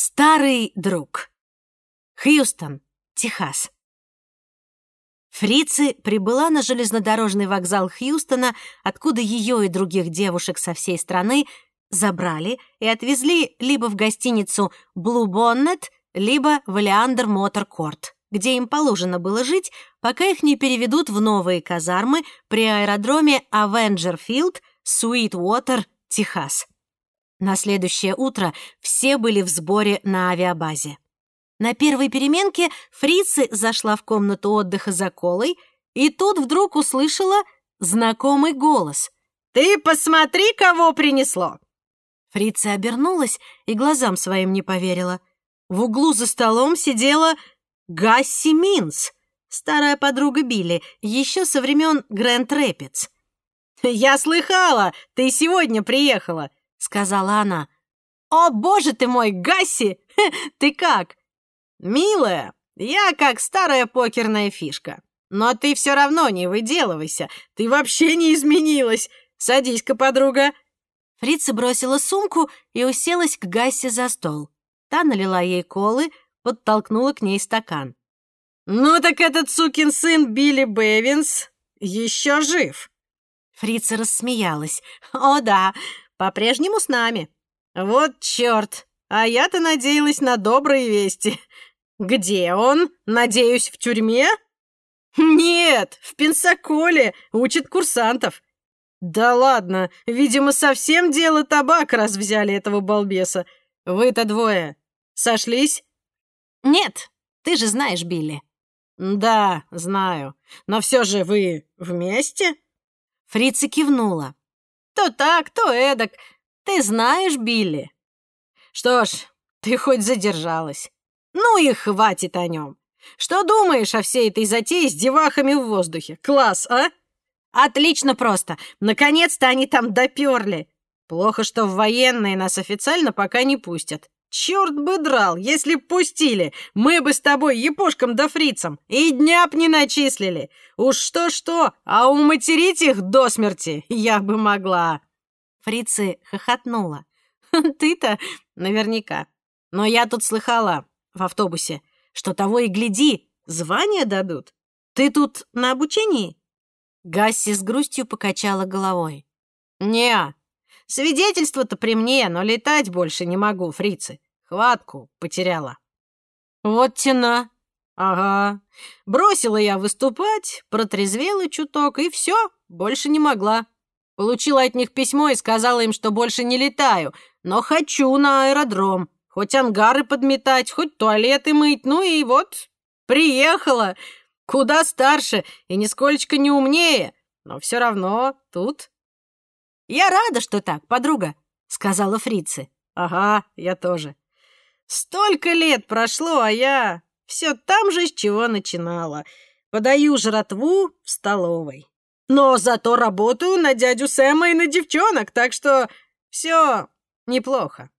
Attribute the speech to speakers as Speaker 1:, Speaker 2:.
Speaker 1: Старый друг. Хьюстон, Техас. Фрицы прибыла на железнодорожный вокзал Хьюстона, откуда ее и других девушек со всей страны забрали и отвезли либо в гостиницу Blue Bonnet, либо в Леандр Мотор Корт, где им положено было жить, пока их не переведут в новые казармы при аэродроме Авенджерфилд, Суитвотер, Техас. На следующее утро все были в сборе на авиабазе. На первой переменке фрицы зашла в комнату отдыха за колой и тут вдруг услышала знакомый голос. «Ты посмотри, кого принесло!» Фрица обернулась и глазам своим не поверила. В углу за столом сидела Гасси Минс, старая подруга Билли, еще со времен Грэнд Рэпидс. «Я слыхала, ты сегодня приехала», — сказала она. «О, боже ты мой, Гасси! Ты как?» «Милая, я как старая покерная фишка. Но ты все равно не выделывайся. Ты вообще не изменилась. Садись-ка, подруга». Фрица бросила сумку и уселась к Гассе за стол. Та налила ей колы, подтолкнула к ней стакан. «Ну так этот сукин сын Билли Бэвинс еще жив!» Фрица рассмеялась. «О да, по-прежнему с нами. Вот черт, а я-то надеялась на добрые вести. Где он? Надеюсь, в тюрьме?» «Нет, в Пенсаколе, учит курсантов». «Да ладно, видимо, совсем дело табак, раз взяли этого балбеса. Вы-то двое сошлись?» «Нет, ты же знаешь Билли». «Да, знаю. Но все же вы вместе?» Фрица кивнула. «То так, то эдак. Ты знаешь Билли?» «Что ж, ты хоть задержалась. Ну и хватит о нем. Что думаешь о всей этой затее с девахами в воздухе? Класс, а?» «Отлично просто. Наконец-то они там доперли. Плохо, что в военные нас официально пока не пустят. Черт бы драл, если б пустили, мы бы с тобой епошкам да фрицам и дня б не начислили. Уж что-что, а уматерить их до смерти я бы могла. Фрицы хохотнула. Ты-то наверняка. Но я тут слыхала в автобусе, что того и гляди, звание дадут. Ты тут на обучении? Гасси с грустью покачала головой. не Свидетельство-то при мне, но летать больше не могу, фрицы. Хватку потеряла. Вот тена. Ага. Бросила я выступать, протрезвела чуток, и все, больше не могла. Получила от них письмо и сказала им, что больше не летаю, но хочу на аэродром. Хоть ангары подметать, хоть туалеты мыть, ну и вот, приехала. Куда старше и нисколько не умнее, но все равно тут «Я рада, что так, подруга», — сказала фрицы. «Ага, я тоже. Столько лет прошло, а я все там же, с чего начинала. Подаю жратву в столовой. Но зато работаю на дядю Сэма и на девчонок, так что все неплохо».